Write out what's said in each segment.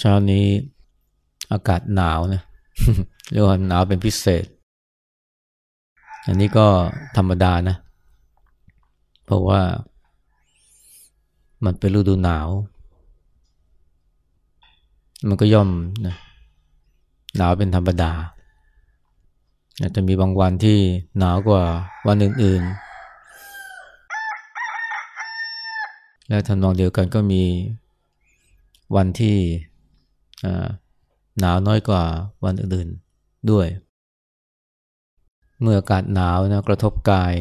เช้านี้อากาศหนาวนะเรียกว่าหนาวเป็นพิเศษ อันนี้ก็ธรรมดานะ เพราะว่ามันเป็นฤดูหนาว มันก็ย่อมนะหนาวเป็นธรรมดาจะมีบางวันที่หนาวกว่าวันอื่นๆ และทำนองเดียวกันก็มี วันที่หนาวน้อยกว่าวันอื่นๆด้วย เมื่ออากาศหนาวนะกระทบกาย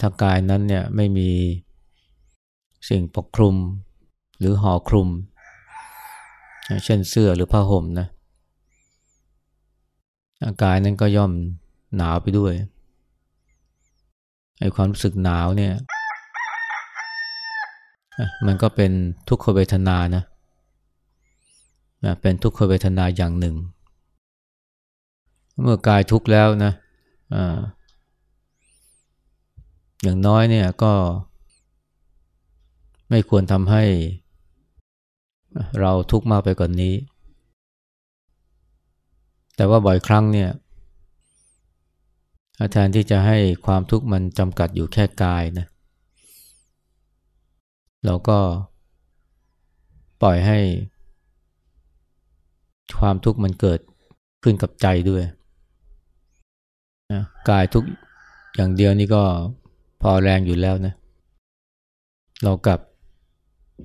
ถ้ากายนั้นเนี่ยไม่มีสิ่งปกคลุมหรือห่อคลุม เช่นเสื้อหรือผ้าห่มนะอากายนั้นก็ย่อมหนาวไปด้วยไอความรู้สึกหนาวเนี่ย มันก็เป็นทุกขเวทนานะเป็นทุกขเวทนาอย่างหนึ่ง เมื่อกายทุกข์แล้วนะออย่างน้อยเนี่ยก็ ไม่ควรทำให้ เราทุกข์มากไปกว่านนี้ แต่ว่าบ่อยครั้งเนี่ยแทนที่จะให้ความทุกข์มันจำกัดอยู่แค่กายนะ เราก็ปล่อยให้ ความทุกข์มันเกิดขึ้นกับใจด้วยนะกายทุกอย่างเดียวนี่ก็พอแรงอยู่แล้วนะ เรากลับ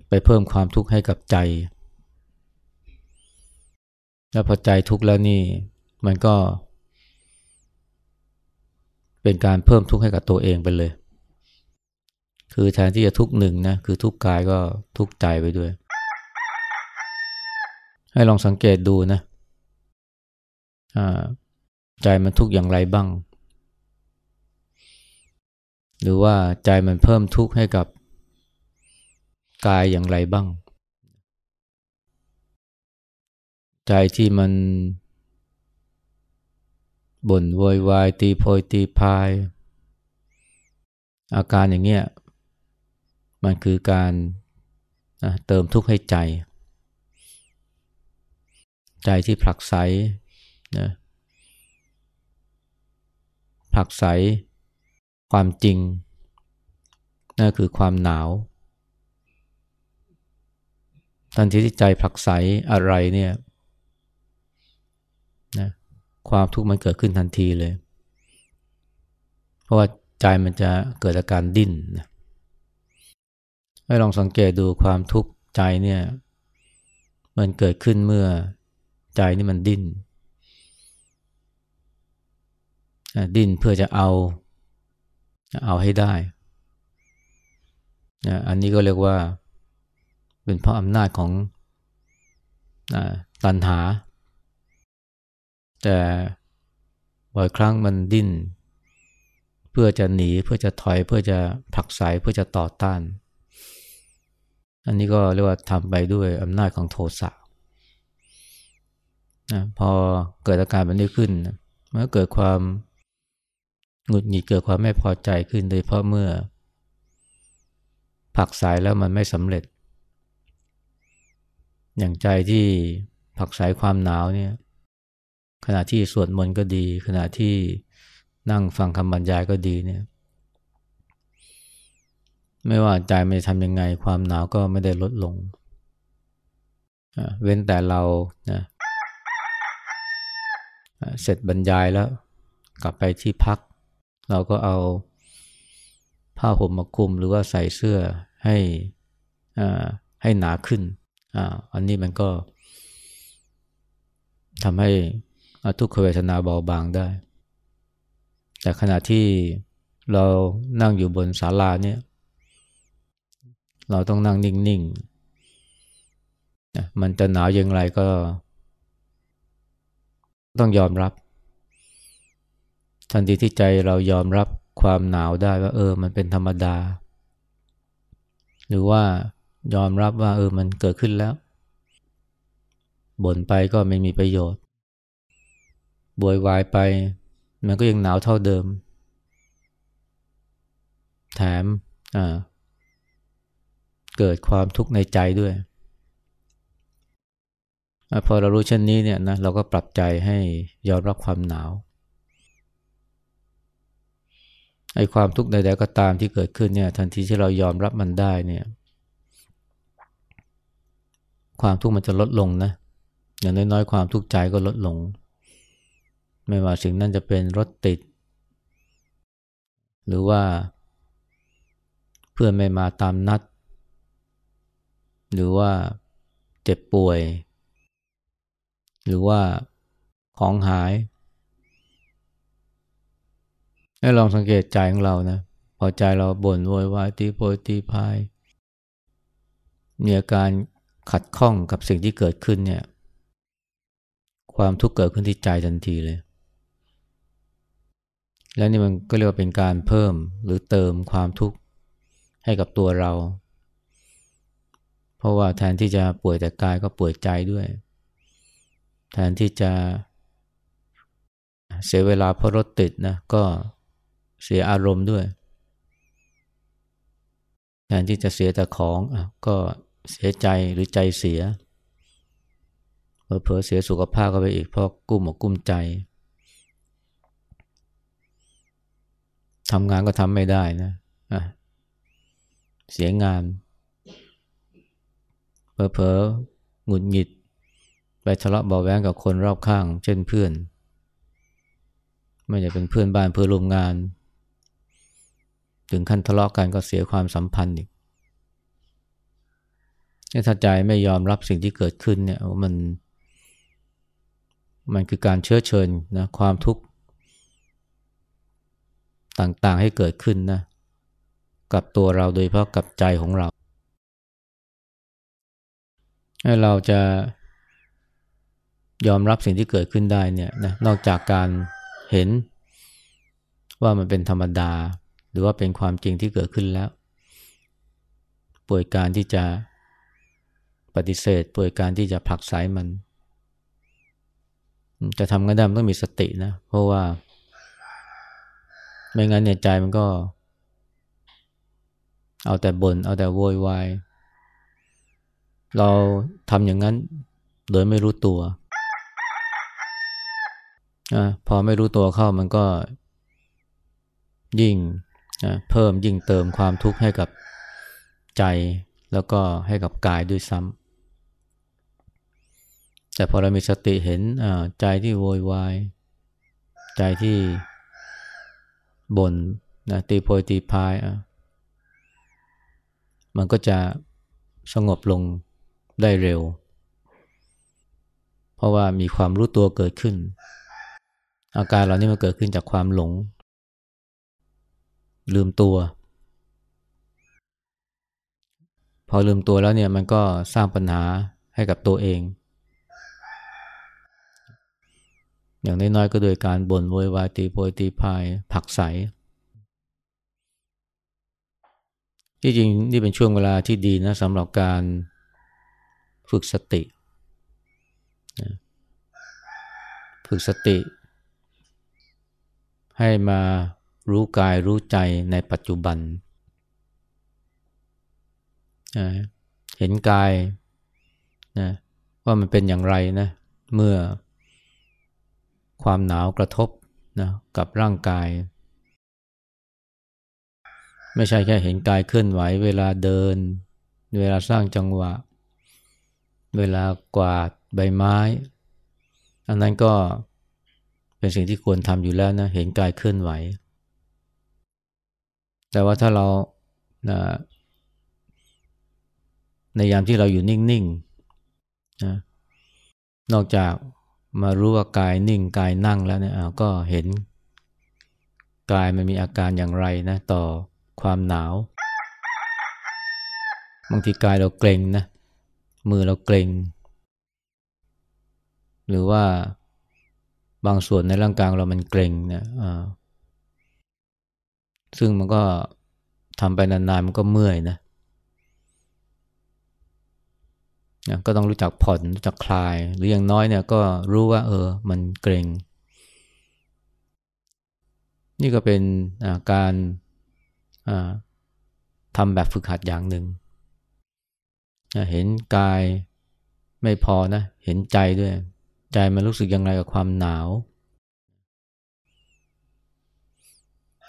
ไปเพิ่มความทุกข์ให้กับใจ แล้วพอใจทุกข์แล้วนี่มันก็ เป็นการเพิ่มทุกข์ให้กับตัวเองไปเลย คือแทนที่จะทุกหนึ่งนะคือทุกกายก็ทุกใจไปด้วย ให้ลองสังเกตดูนะใจมันทุกอย่างไรบ้าง หรือว่าใจมันเพิ่มทุกข์ให้กับกายอย่างไรบ้าง ใจที่มันบ่นโวยวายตีโพยตีพาย อาการอย่างเงี้ย มันคือการเติมทุกข์ให้ใจ ใจที่ผลักไสนะผลักไสความจริงนั่นคือความหนาวทันทีที่ใจผลักไสอะไรเนี่ยนะความทุกข์มันเกิดขึ้นทันทีเลย เพราะว่าใจมันจะเกิดอาการดิ้นนะ ให้ลองสังเกตดูความทุกข์ใจเนี่ยมันเกิดขึ้นเมื่อใจนี่มันดิ้นดิ้นเพื่อจะเอาเอาให้ได้ อันนี้ก็เรียกว่าเป็นเพราะอำนาจของตันหา แต่บ่อยครั้งมันดิ้น เพื่อจะหนีเพื่อจะถอยเพื่อจะผลักไสเพื่อจะต่อต้าน อันนี้ก็เรียกว่าทำไปด้วยอำนาจของโทสะนะพอเกิดอาการแบบนี้ขึ้นมันก็เกิดความหงุดหงิดเกิดความไม่พอใจขึ้น โดยเพราะเมื่อ ผักสายแล้วมันไม่สำเร็จ อย่างใจที่ผักสายความหนาวเนี่ยขณะที่สวดมนต์ก็ดี ขณะที่นั่งฟังคำบรรยายก็ดีเนี่ย ไม่ว่าใจไม่ทำยังไงความหนาวก็ไม่ได้ลดลง เว้นแต่เรานะเสร็จบรรยายแล้ว กลับไปที่พัก เราก็เอาผ้าห่มมาคลุมหรือว่าใส่เสื้อให้ให้หนาขึ้นออันนี้มันก็ทำให้ทุกขเวทนาเบาบางได้ แต่ขณะที่เรานั่งอยู่บนศาลาเนี่ย เราต้องนั่งนิ่งๆมันจะหนาวอย่างไรก็ ต้องยอมรับ ทันทีที่ใจเรายอมรับความหนาวได้ว่าเออ มันเป็นธรรมดา หรือว่ายอมรับว่า เออ มันเกิดขึ้นแล้วบ่นไปก็ไม่มีประโยชน์บวยวายไป มันก็ยังหนาวเท่าเดิม แถมอ่า เกิดความทุกข์ในใจด้วยพอเรารู้เช่นนี้เนี่ยนะเราก็ปรับใจให้ยอมรับความหนาวไอ้ความทุกข์ใดๆก็ตามที่เกิดขึ้นเนี่ยทันทีที่เรายอมรับมันได้เนี่ยความทุกข์มันจะลดลงนะอย่างน้อยๆความทุกข์ใจก็ลดลง ไม่ว่าสิ่งนั้นจะเป็นรถติด หรือว่าเพื่อนไม่มาตามนัด หรือว่าเจ็บป่วย หรือว่าของหาย ให้ลองสังเกตใจของเรานะ พอใจเราบ่นโวยวายตีโพยตีพาย มีอาการขัดข้องกับสิ่งที่เกิดขึ้นเนี่ย ความทุกข์เกิดขึ้นที่ใจทันทีเลย แล้วนี่มันก็เรียกว่าเป็นการเพิ่มหรือเติมความทุกข์ให้กับตัวเรา เพราะว่าแทนที่จะป่วยแต่กายก็ป่วยใจด้วย แทนที่จะเสียเวลาเพราะรถติดนะก็เสียอารมณ์ด้วย แทนที่จะเสียแต่ของอก็เสียใจหรือใจเสียเผลอเสียสุขภาพก็ไปอีกเพราะกุ้มอกกุ้มใจทำงานก็ทำไม่ได้นะะเสียงาน เผลอๆหงุดหงิด ไปทะเลาะเบาแวงกับคนรอบข้าง เช่นเพื่อน ไม่ใช่เป็นเพื่อนบ้านเพื่อนร่วมงาน ถึงขั้นทะเลาะกันก็เสียความสัมพันธ์อีกถ้าใจไม่ยอมรับสิ่งที่เกิดขึ้นเนี่ยมัน มันคือการเชื้อเชิญนะความทุกข์ต่างๆให้เกิดขึ้นนะกับตัวเราโดยเฉพาะกับใจของเรา ให้เราจะยอมรับสิ่งที่เกิดขึ้นได้เนี่ยนะนอกจากการเห็นว่ามันเป็นธรรมดา หรือว่าเป็นความจริงที่เกิดขึ้นแล้ว ป่วยการที่จะปฏิเสธ ป่วยการที่จะผลักไสมัน จะทำกันได้มันต้องมีสตินะ เพราะว่า ไม่งั้นเนี่ยใจมันก็ เอาแต่บน่นเอาแต่โวยวาย เราทำอย่างนั้นโดยไม่รู้ตัวนะพอไม่รู้ตัวเข้ามันก็ ยิ่งเพิ่มยิ่งเติมความทุกข์ให้กับใจแล้วก็ให้กับกายด้วยซ้ำแต่พอเรามีสติเห็นใจที่โวยวาย ใจที่บ่นนะตีโพยตีพายมันก็จะสงบลง ได้เร็ว เพราะว่ามีความรู้ตัวเกิดขึ้น อาการเหล่านี้มันเกิดขึ้นจากความหลง ลืมตัว พอลืมตัวแล้วเนี่ยมันก็สร้างปัญหาให้กับตัวเอง อย่างน้อยๆก็โดยการบ่นโวยวายตีโพยตีพายผักใสที่จริงนี่เป็นช่วงเวลาที่ดีนะสำหรับการ ฝึกสติฝึกสติ ให้มารู้กายรู้ใจในปัจจุบันเห็นกายนะว่ามันเป็นอย่างไรนะเมื่อความหนาวกระทบนะกับร่างกาย ไม่ใช่แค่เห็นกายเคลื่อนไหวเวลาเดิน เวลาสร้างจังหวะ เวลากวาดใบไม้ อันนั้นก็เป็นสิ่งที่ควรทำอยู่แล้วนะ เห็นกายเคลื่อนไหว แต่ว่าถ้าเรานะในยามที่เราอยู่นิ่งๆนะนอกจากมารู้ว่ากายนิ่งกายนั่งแล้วเนี่ยก็เห็นกายมันมีอาการอย่างไรนะ ต่อความหนาว บางทีกายเราเกร็งนะ มือเราเกร็ง หรือว่าบางส่วนในร่างกายเรามันเกร็งนะซึ่งมันก็ทำไปนานๆมันก็เมื่อยนะนะก็ต้องรู้จักผ่อนรู้จักคลาย หรืออย่างน้อยเนี่ยก็รู้ว่า เออ มันเกรง นี่ก็เป็นการทำแบบฝึกหัดอย่างหนึ่ง เห็นกายไม่พอนะ เห็นใจด้วย ใจมันรู้สึกยังไงกับความหนาว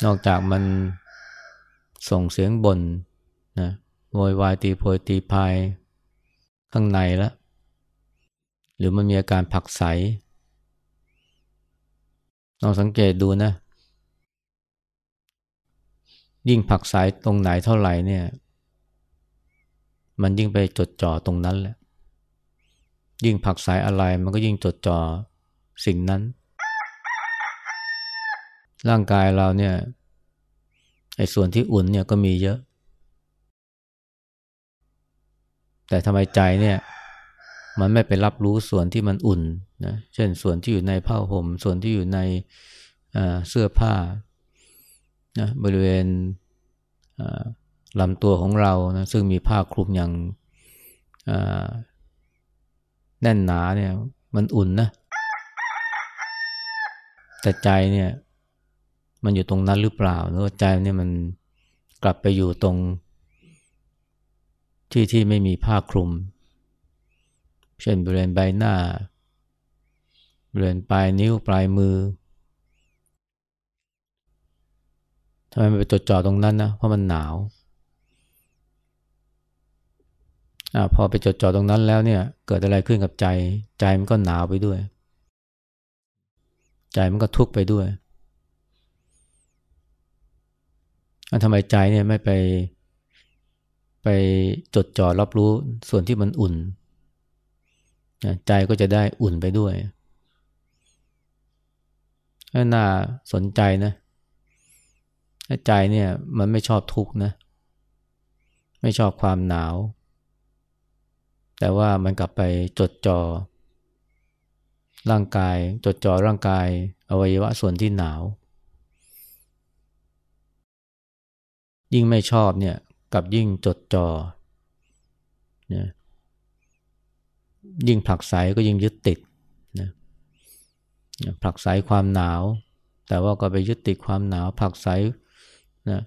นอกจากมันส่งเสียงบ่นนะโวยวายตีโพยตีพายข้างในแล้วหรือมันมีอาการผักใสลองสังเกตดูนะ ยิ่งผักใสตรงไหนเท่าไหร่เนี่ย มันยิ่งไปจดจ่อตรงนั้นแหละ ยิ่งผักใสอะไรมันก็ยิ่งจดจ่อสิ่งนั้น ร่างกายเราเนี่ยไอ้ส่วนที่อุ่นเนี่ยก็มีเยอะ แต่ทำไมใจเนี่ย มันไม่ไปรับรู้ส่วนที่มันอุ่นนะเช่นส่วนที่อยู่ในผ้าห่มส่วนที่อยู่ในเสื้อผ้านะบริเวณ ลำตัวของเรานะซึ่งมีผ้าคลุมอย่างแน่นหนาเนี่ยมันอุ่นนะแต่ใจเนี่ย มันอยู่ตรงนั้นหรือเปล่าหรือว่าใจเนี่ยมันกลับไปอยู่ตรง ที่ที่ไม่มีผ้าคลุม เช่นบริเวณใบหน้าบริเวณปลายนิ้วปลายมือทำไมมันไปจดจ่อตรงนั้นนะเพราะมันหนาว อพอไปจดจ่อตรงนั้นแล้วเนี่ย เกิดอะไรขึ้นกับใจ ใจมันก็หนาวไปด้วย ใจมันก็ทุกข์ไปด้วยทำไมใจเนี่ยไม่ไป ไปจดจ่อรับรู้ส่วนที่มันอุ่น ใจก็จะได้อุ่นไปด้วยน่าสนใจนะใจเนี่ยมันไม่ชอบทุกข์นะ ไม่ชอบความหนาว แต่ว่ามันกลับไปจดจอ่อร่างกายจดจ่อร่างกายอวัยวะส่วนที่หนาว ยิ่งไม่ชอบเนี่ยกับยิ่งจดจอ่อนะยิ่งผลักไสก็ยิ่งยึดติดนะผลักไสความหนาว แต่ว่าก็ไปยึดติดความหนาวผลักไสนะ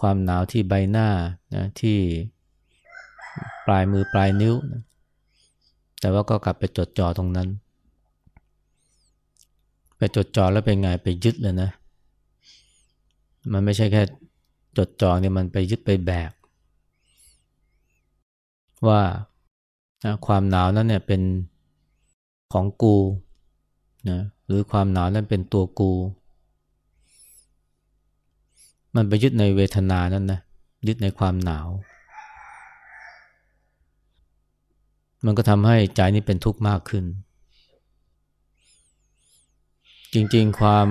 ความหนาวที่ใบหน้านะที่ ปลายมือปลายนิ้วนะแต่ว่าก็กลับไปจดจ่อตรงนั้น ไปจดจ่อแล้วเป็นไงไปยึดเลยนะ มันไม่ใช่แค่จดจ่อเนี่ยมันไปยึดไปแบก ว่าความหนาวนั้นเนี่ยเป็นของกูนะหรือความหนาวนั้นเป็นตัวกู มันไปยึดในเวทนานั้นนะยึดในความหนาว มันก็ทำให้ใจนี้เป็นทุกข์มากขึ้น จริงๆความ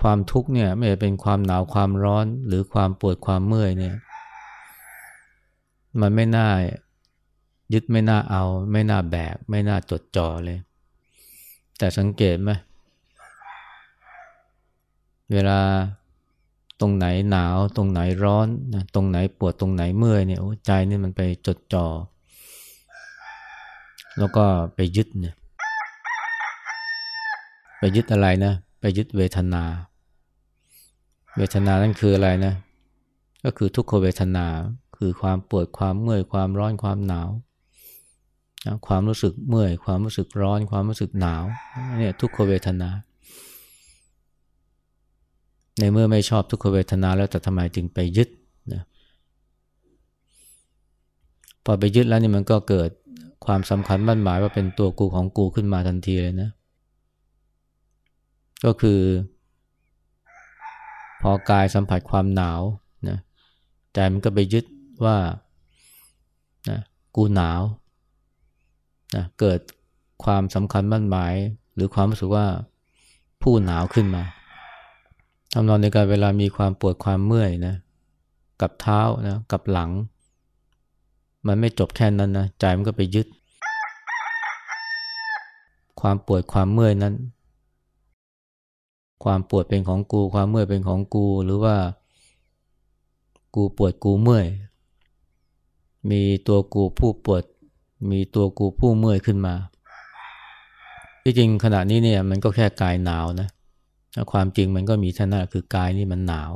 ความทุกข์เนี่ยไม่ใช่เป็นความหนาวความร้อนหรือความปวดความเมื่อยเนี่ย มันไม่น่ายึดไม่น่าเอา ไม่น่าแบก ไม่น่าจดจ่อเลย แต่สังเกตไหมเวลาตรงไหนหนาว ตรงไหนร้อนนะตรงไหนปวดตรงไหนเมื่อยเนี่ยใจนี่มันไปจดจ่อ แล้วก็ไปยึดเนี่ยไปยึดอะไรนะ ไปยึดเวทนา เวทนานั่นคืออะไรนะ ก็คือทุกขเวทนา คือความปวดความเมื่อยความร้อนความหนาวความรู้สึกเมื่อย ความรู้สึกร้อน ความรู้สึกหนาวเนี่ยทุกขเวทนา ในเมื่อไม่ชอบทุกขเวทนาแล้วแต่ทำไมจึงไปยึดนะพอไปยึดแล้วนี่มันก็เกิด ความสำคัญมั่นหมายว่าเป็นตัวกูของกูขึ้นมาทันทีเลยนะ ก็คือ พอกายสัมผัสความหนาวนะใจมันก็ไปยึดว่ากูหนาวนะเกิดความสำคัญมั่นหมาย หรือความรู้สึกว่าผู้หนาวขึ้นมาทำนองในการเวลามีความปวดความเมื่อยนะกับเท้านะกับหลัง มันไม่จบแค่นั้นนะใจมันก็ไปยึด ความปวดความเมื่อยนั้น ความปวดเป็นของกู ความเมื่อยเป็นของกู หรือว่า กูปวดกูเมื่อย มีตัวกูผู้ปวด มีตัวกูผู้เมื่อยขึ้นมา ที่จริงขณะนี้เนี่ยมันก็แค่กายหนาวนะความจริงมันก็มีท่านั้นคือกายนี่มันหนาว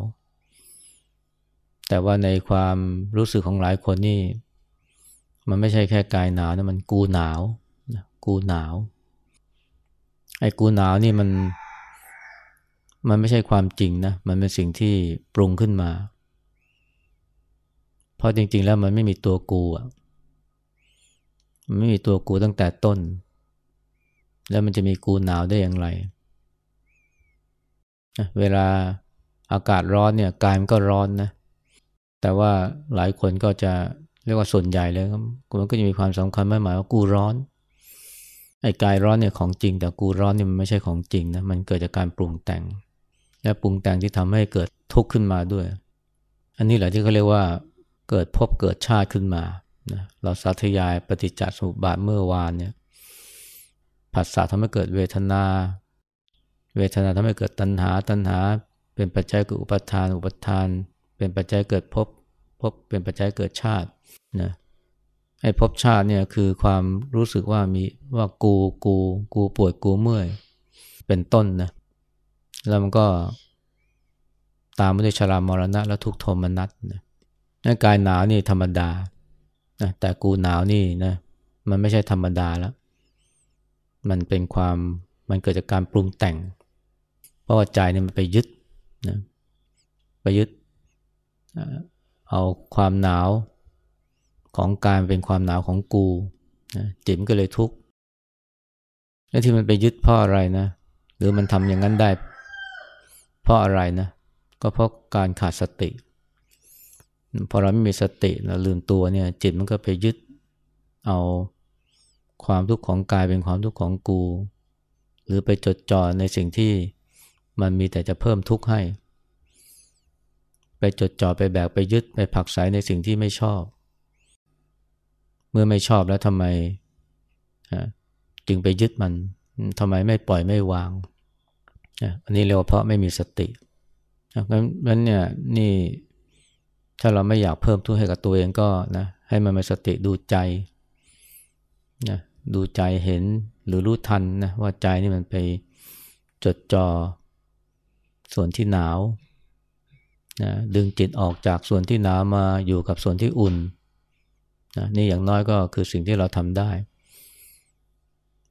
แต่ว่าในความรู้สึกของหลายคนนี่ มันไม่ใช่แค่กายหนาวนะมันกูหนาวนะกูหนาว ไอ้กูหนาวนี่มัน มันไม่ใช่ความจริงนะ มันเป็นสิ่งที่ปรุงขึ้นมา เพราะจริง ๆ แล้วมันไม่มีตัวกูอะมันไม่มีตัวกูตั้งแต่ต้น แล้วมันจะมีกูหนาวได้อย่างไร เวลาอากาศร้อนเนี่ยกายมันก็ร้อนนะ แต่ว่าหลายคนก็จะ เรียกว่าส่วนใหญ่เลยมันก็จะมีความสำคัญไม่หมายว่ากูร้อน ไอ้กายร้อนเนี่ยของจริง แต่กูร้อนเนี่ยมันไม่ใช่ของจริงนะ มันเกิดจากการปรุงแต่ง และปรุงแต่งที่ทำให้เกิดทุกข์ขึ้นมาด้วย อันนี้แหละที่เขาเรียกว่าเกิดพบเกิดชาติขึ้นมานะเราสาธยายปฏิจจสมุปบาทเมื่อวานเนี่ยผัสสะทำให้เกิดเวทนา เวทนาทำให้เกิดตัณหา ตัณหา เป็นปัจจัยเกิดอุปทาน อุปทาน เป็นปัจจัยเกิดพบพบเป็นปัจจัยเกิดชาติ นะไอ้พบชาติเนี่ยคือความรู้สึกว่ามีว่ากูกูกูปวดกูเมื่อย เป็นต้นนะแล้วมันก็ตามมาด้วยชรามรณะ และทุกโทมนัสนะนะกายหนาวนี่ธรรมดานะแต่กูหนาวนี่นะมันไม่ใช่ธรรมดาแล้ว มันเป็นความมันเกิดจากการปรุงแต่ง เพราะว่าใจเนี่ยมันไปยึดนะไปยึดเอาความหนาว ของการเป็นความหนาวของกูนะจิตมก็เลยทุกข์และที่มันไปยึดเพราะอะไรนะ หรือมันทำอย่างนั้นได้ เพราะอะไรนะ ก็เพราะการขาดสติ พอเราไม่มีสติเราลืมตัวเนี่ย จิตมันก็ไปยึดเอาความทุกข์ของกายเป็นความทุกข์ของกู หรือไปจดจ่อในสิ่งที่มันมีแต่จะเพิ่มทุกข์ให้ ไปจดจ่อไปแบกไปยึดไปผักใสในสิ่งที่ไม่ชอบ เมื่อไม่ชอบแล้วทำไมจึงไปยึดมันทำไมไม่ปล่อยไม่วางอันนี้เรียกว่าเพราะไม่มีสติงั้นเนี่ยนี่ถ้าเราไม่อยากเพิ่มทุกข์ให้กับตัวเองก็นะให้มันมีสติดูใจนะดูใจเห็นหรือรู้ทันนะว่าใจนี่มันไปจดจอ่อส่วนที่หนาวนะดึงจิตออกจากส่วนที่หนาวมาอยู่กับส่วนที่อุ่น นะนี่อย่างน้อยก็คือสิ่งที่เราทำได้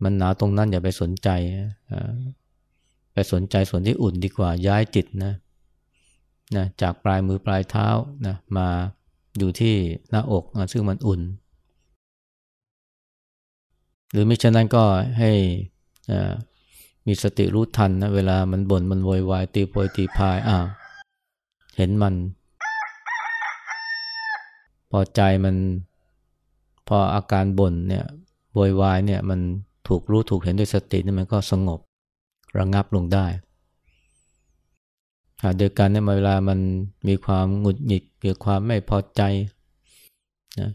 มันหนาวตรงนั้นอย่าไปสนใจไปสนใจส่วนที่อุ่นดีกว่าย้ายจิตนะนะจากปลายมือปลายเท้านะมาอยู่ที่หน้าอกนะซึ่งมันอุ่น หรือไม่เช่นนั้นก็ให้มีสติรู้ทันนะเวลามันบน่นมันโวยวายตีโพยตีพายอ้าวเห็นมัน พอใจมัน พออาการบ่นเนี่ยโวยวายเนี่ยมันถูกรู้ถูกเห็นด้วยสตินี่มันก็สงบระงงับลงได้โดยการเนี่ยเวลามันมีความหงุดหงิดเกิดความไม่พอใจนะ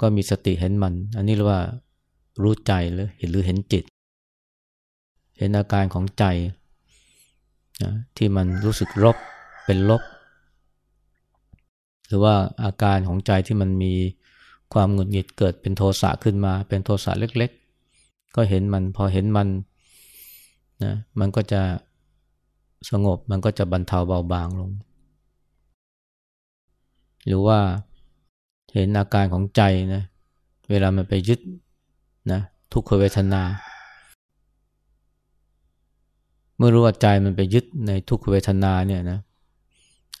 ก็มีสติเห็นมัน อันนี้เรียกว่ารู้ใจหรือเห็นหรือเห็นจิต เห็นอาการของใจนะที่มันรู้สึกรบเป็นลบ หรือว่าอาการของใจที่มันมี ความหงุดหงิดเกิดเป็นโทสะขึ้นมา เป็นโทสะเล็กๆ ก็เห็นมันพอเห็นมันนะมันก็จะสงบมันก็จะบรรเทาเบาบางลง หรือว่าเห็นอาการของใจนะเวลามันไปยึดนะทุกขเวทนา เมื่อรู้ว่าใจมันไปยึดในทุกขเวทนาเนี่ยนะ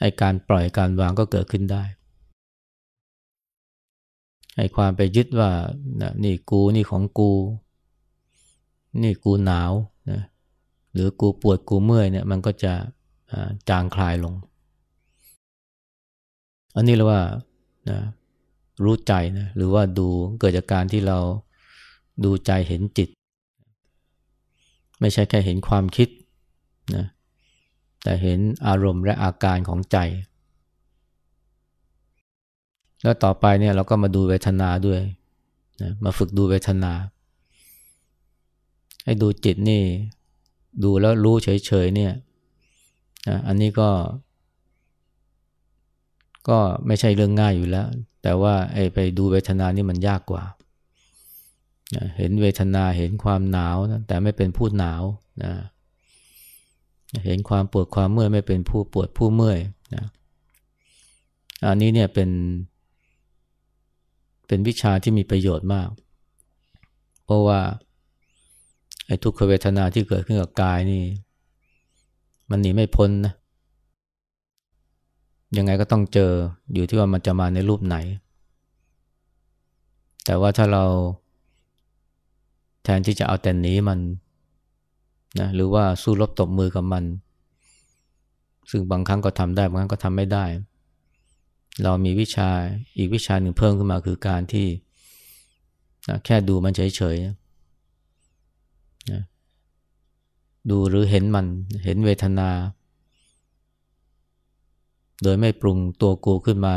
ไอการปล่อยการวางก็เกิดขึ้นได้ ไอความไปยึดว่านี่กูนี่ของกู นี่กูหนาวนะหรือกูปวดกูเมื่อยเนี่ยมันก็จะจางคลายลง อันนี้เรียกว่านะรู้ใจนะหรือว่าดูเกิดจากการที่เราดูใจเห็นจิต ไม่ใช่แค่เห็นความคิดนะแต่เห็นอารมณ์และอาการของใจ แล้วต่อไปเนี่ยเราก็มาดูเวทนาด้วยนะมาฝึกดูเวทนา ให้ดูจิตนี่ ดูแล้วรู้เฉยๆเนี่ยนะอันนี้ก็ ก็ไม่ใช่เรื่องง่ายอยู่แล้ว แต่ว่าไอ้ไปดูเวทนานี่มันยากกว่าเห็นเวทนาเห็นความหนาวนะแต่ไม่เป็นผู้หนาวนะเห็นความปวดความเมื่อยไม่เป็นผู้ปวดผู้เมื่อยนะอันนี้เนี่ยเป็น เป็นวิชาที่มีประโยชน์มาก เพราะว่าไอ้ทุกขเวทนาที่เกิดขึ้นกับกายนี่ มันหนีไม่พ้นนะ ยังไงก็ต้องเจออยู่ที่ว่ามันจะมาในรูปไหน แต่ว่าถ้าเราแทนที่จะเอาแต่หนีมันนะหรือว่าสู้รบตบมือกับมัน ซึ่งบางครั้งก็ทำได้ บางครั้งก็ทำไม่ได้ เรามีวิชาอีกวิชาหนึ่งเพิ่มขึ้นมาคือการที่นะแค่ดูมันเฉยๆนะดูหรือเห็นมันเห็นเวทนา โดยไม่ปรุงตัวกูขึ้นมา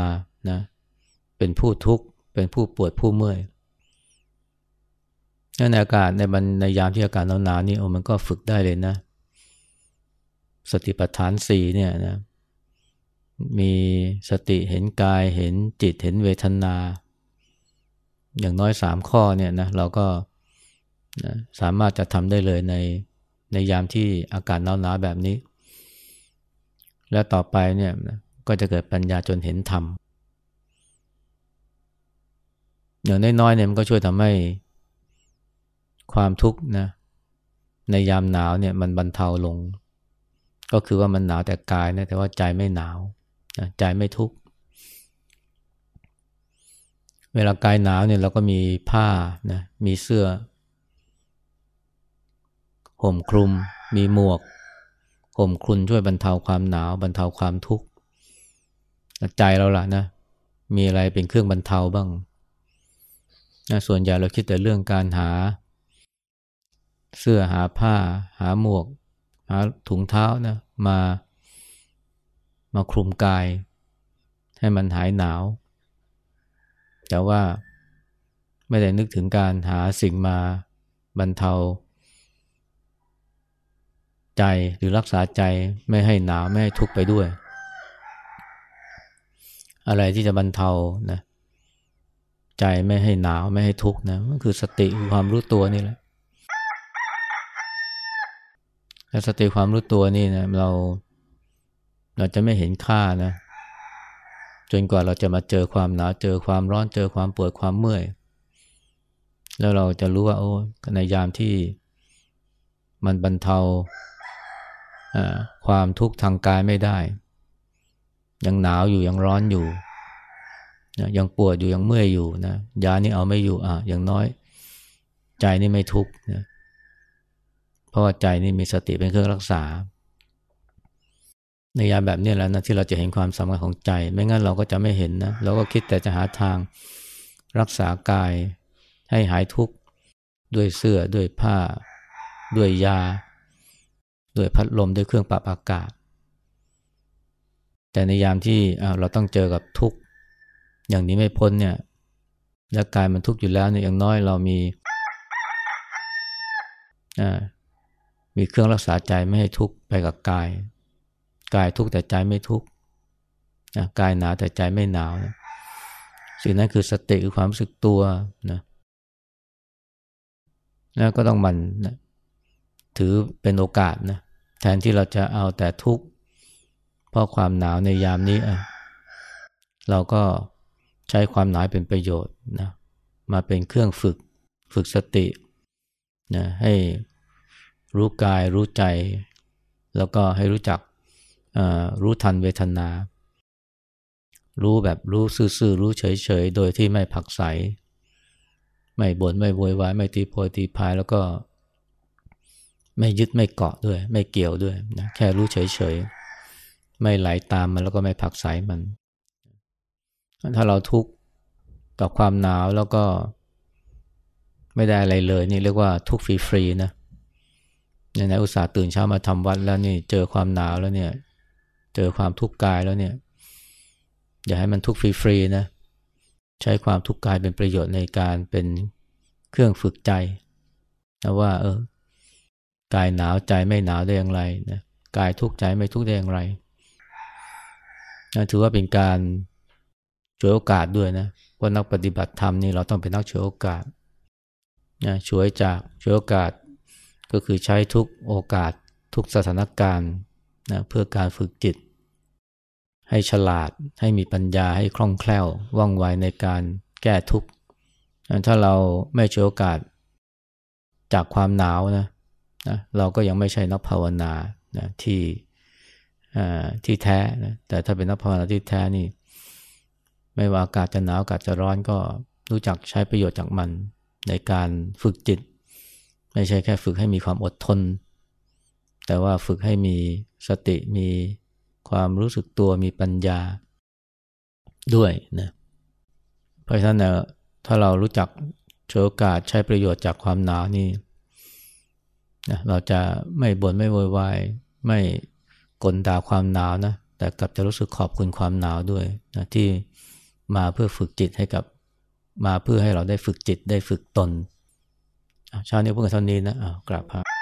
นะเป็นผู้ทุกข์ เป็นผู้ปวดผู้เมื่อยในอากาศในบันในยามที่อากาศหนาวๆนี่โอ้มันก็ฝึกได้เลยนะ สติปัฏฐานสี่เนี่ยนะ มีสติเห็นกายเห็นจิตเห็นเวทนา อย่างน้อยสามข้อเนี่ยนะเราก็นะสามารถจะทำได้เลยในในยามที่อากาศหนาวๆแบบนี้ แล้วต่อไปเนี่ยก็จะเกิดปัญญาจนเห็นธรรมอย่างน้อยๆเนี่ยมันก็ช่วยทำให้ความทุกข์นะในยามหนาวเนี่ยมันบรรเทาลง ก็คือว่ามันหนาวแต่กายนะแต่ว่าใจไม่หนาว ใจไม่ทุกข์เวลากายหนาวเนี่ยเราก็มีผ้านะมีเสื้อ ห่มคลุม มีหมวก ห่มคลุมช่วยบรรเทาความหนาวบรรเทาความทุกข์ใจเราล่ะนะ มีอะไรเป็นเครื่องบรรเทาบ้างนะส่วนใหญ่เราคิดแต่เรื่องการหา เสื้อหาผ้า หาหมวก หาถุงเท้านะมา มาคลุมกาย ให้มันหายหนาว แต่ว่าไม่ได้นึกถึงการหาสิ่งมาบรรเทา ใจหรือรักษาใจไม่ให้หนาวไม่ให้ทุกข์ไปด้วย อะไรที่จะบรรเทานะใจไม่ให้หนาวไม่ให้ทุกข์นะก็คือสติความรู้ตัวนี่แหละแ้สติความรู้ตัวนี่นะเรา เราจะไม่เห็นค่านะ จนกว่าเราจะมาเจอความหนาวเจอความร้อนเจอความปวดความเมื่อย แล้วเราจะรู้ว่าโอ้ในยามที่มันบรรเทาความทุกข์ทางกายไม่ได้ ยังหนาวอยู่ยังร้อนอยู่นะยังปวดอยู่ยังเมื่อยอยู่นะยานี่เอาไม่อยู่อะอย่างน้อย ใจนี่ไม่ทุกข์นะเพราะว่าใจนี่มีสติเป็นเครื่องรักษา ในยามแบบนี้แหล้วนะที่เราจะเห็นความสำคัญของใจ ไม่งั้นเราก็จะไม่เห็นนะเราก็คิดแต่จะหาทางรักษากายให้หายทุกข์ด้วยเสื้อด้วยผ้า ด้วยยา ด้วยพัดลมด้วยเครื่องปรับอากาศ แต่ในยามที่เราต้องเจอกับทุกข์อย่างนี้ไม่พ้นเนี่ยและกายมันทุกข์อยู่แล้วเนี่ยอย่างน้อยเรามีมีเครื่องรักษาใจไม่ให้ทุกข์ไปกับกาย กายทุกข์แต่ใจไม่ทุกข์กายหนาวแต่ใจไม่หนาวนะสิ่งนั้นคือสติคือความรู้สึกตัวนะแล้วก็ต้องมันนะถือเป็นโอกาสนะแทนที่เราจะเอาแต่ทุกข์เพราะความหนาวในยามนี้อะเราก็ใช้ความหนาวเป็นประโยชน์นะมาเป็นเครื่องฝึกฝึกสตินะให้รู้กายรู้ใจ แล้วก็ให้รู้จัก รู้ทันเวทนา รู้แบบรู้ซื่อๆรู้เฉยๆ โดยที่ไม่ผักใส ไม่บน่นไม่โวยวายไม่ตีโพยตีพายแล้วก็ไม่ยึดไม่เกาะด้วย ไม่เกี่ยวด้วยนะแค่รู้เฉยๆ ไม่ไหลาตามมันแล้วก็ไม่ผักใสมัน ถ้าเราทุกข์ต่อความหนาวแล้วก็ไม่ได้อะไรเลย นี่เรียกว่าทุกข์ฟรีๆนะในไหนอุตส่าห์ตื่นเช้ามาทำวัดแล้วนี่เจอความหนาวแล้วเนี่ย เจอความทุกข์กายแล้วเนี่ย อย่าให้มันทุกข์ฟรีๆนะ ใช้ความทุกข์กายเป็นประโยชน์ในการเป็นเครื่องฝึกใจนะว่า เออ กายหนาวใจไม่หนาวได้อย่างไรนะกายทุกข์ใจไม่ทุกข์ได้อย่างไรนะถือว่าเป็นการฉวยโอกาสด้วยนะว่านักปฏิบัติธรรมนี่เราต้องเป็นนักฉวยโอกาสนะฉวยจากฉวยโอกาสก็คือใช้ทุกโอกาสทุกสถานการณ์นะเพื่อการฝึกจิต ให้ฉลาด ให้มีปัญญาให้คล่องแคล่วว่องไวในการแก้ทุกข์ถ้าเราไม่ฉวยโอกาสจากความหนาวนะนะเราก็ยังไม่ใช่นักภาวนานะที่ที่แท้นะแต่ถ้าเป็นนักภาวนาที่แท้นี่ ไม่ว่าอากาศจะหนาวอากาศจะร้อนก็รู้จักใช้ประโยชน์จากมันในการฝึกจิต ไม่ใช่แค่ฝึกให้มีความอดทน แต่ว่าฝึกให้มีสติมี ความรู้สึกตัวมีปัญญาด้วยนะเพราะฉะนั้นนะถ้าเรารู้จักโชโอกาสใช้ประโยชน์จากความหนาวนี่นะเราจะไม่บน่นไม่โวยวายไม่กลด่าความหนาวนะแต่กลับจะรู้สึกขอบคุณความหนาวด้วยนะที่มาเพื่อฝึกจิตให้กับมาเพื่อให้เราได้ฝึกจิตได้ฝึกตนชาวนี้พูดกันเท่านี้นะกราบพระ